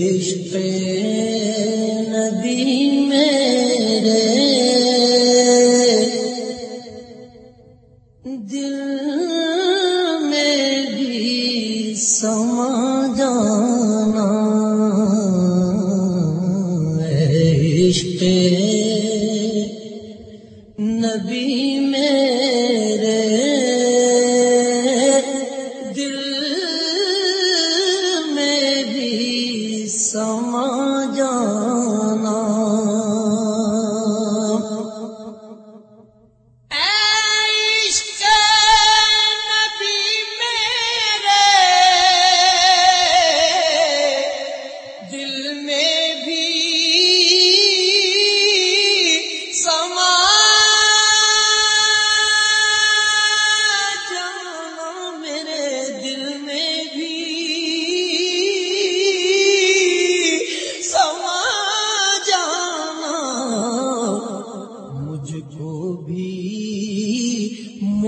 عشق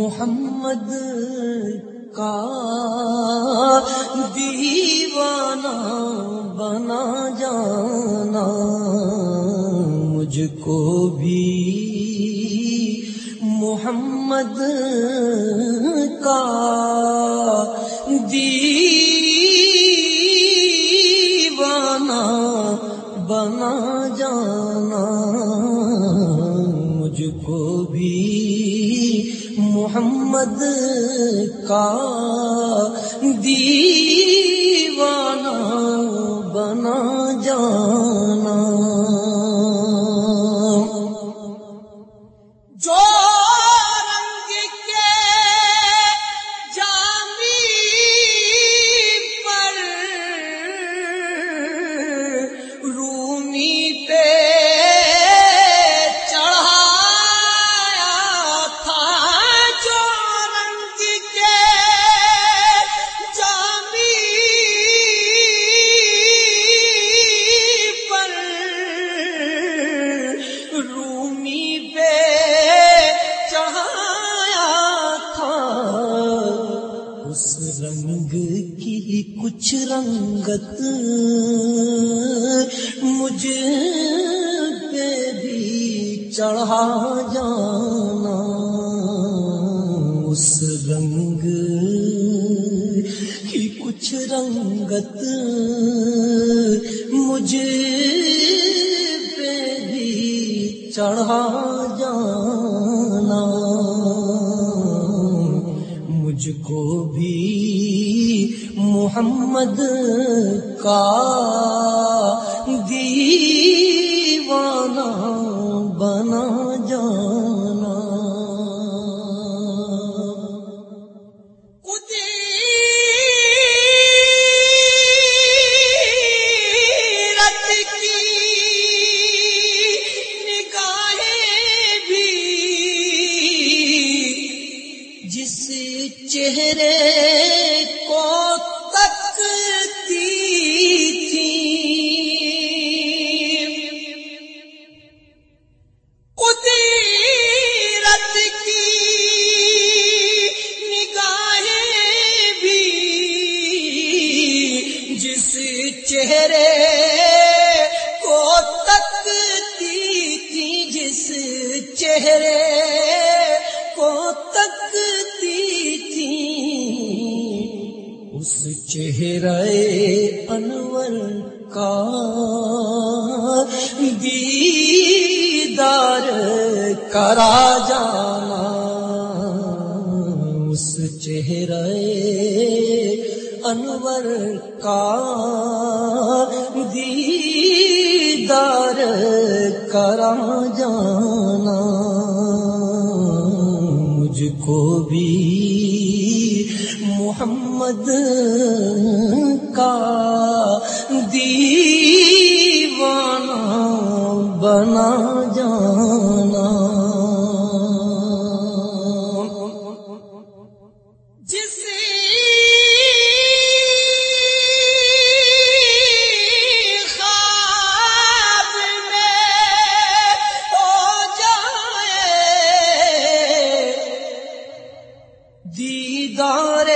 محمد کا دیوانہ بنا جانا مجھ کو بھی محمد کا دیوانہ محمد کا دیوانہ بنا۔ رنگت مجھ پہ بھی چڑھا جانا اس رنگ کی کچھ رنگت مجھ پہ بھی چڑھا جانا مجھ کو بھی محمد کا دیوانہ بنا جانا۔ قدرت کی نگاہیں بھی جس چہرے کو تکتی تھی۔ قدرت کی نگاہیں بھی جس چہرے کو تکتی تھی، جس چہرے کو تکتی اس چہرے انور کا دیدار کرا جانا۔ اس چہرے انور کا دیدار کرا جانا۔ مجھ کو بھی محمد کا دیوانہ بنا جانا۔ جس دیدار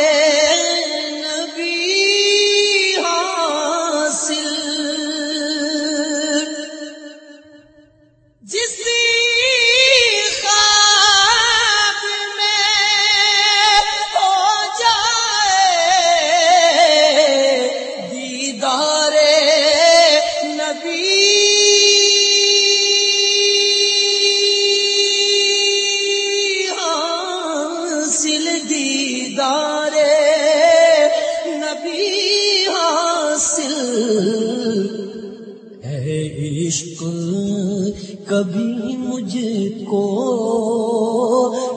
کبھی مجھ کو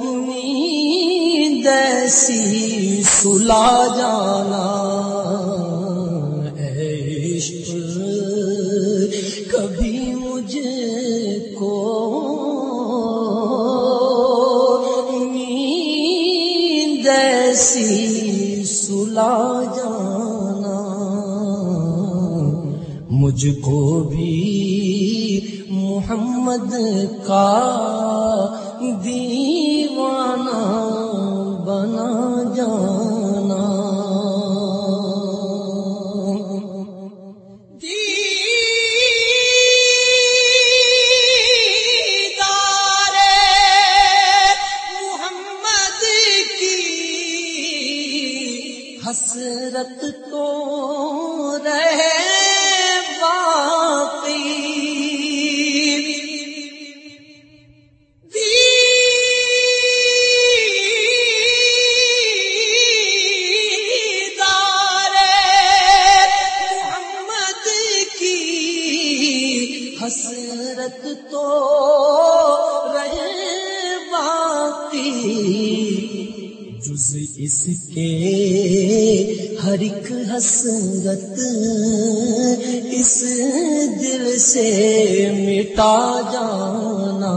نیند ایسی سلا جانا۔ عشق، کبھی مجھ کو نیند ایسی سلا جانا۔ مجھ کو بھی محمد کا دیوانہ بنا جانا۔ محمد کی حسرت جز اس کے ہر ایک حسرت اس دل سے مٹا جانا۔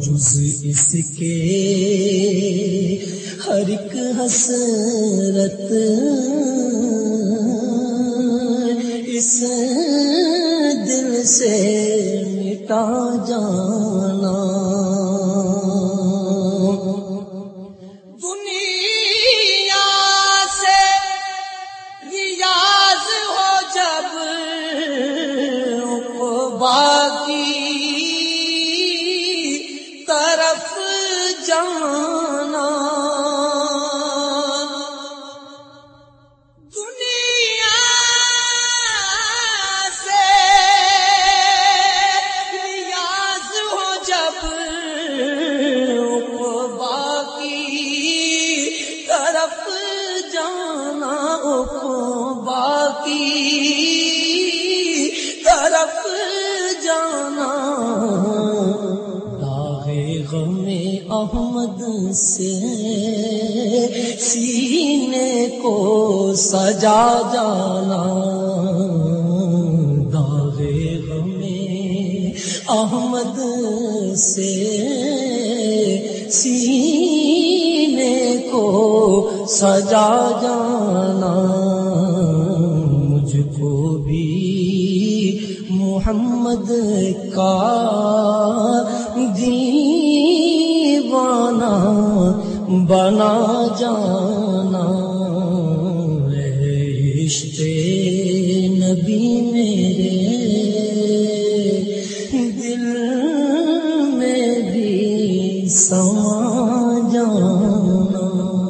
جز اس کے ہر ایک حسرت اس دل سے مٹا جانا۔ جانا۔ داغے غم احمد سے سینے کو سجا جانا۔ داغے غم احمد سے سینے کو سجا جانا۔ محمد کا دیوانہ بنا جانا عشق نبی میرے دل میں بھی سما جانا۔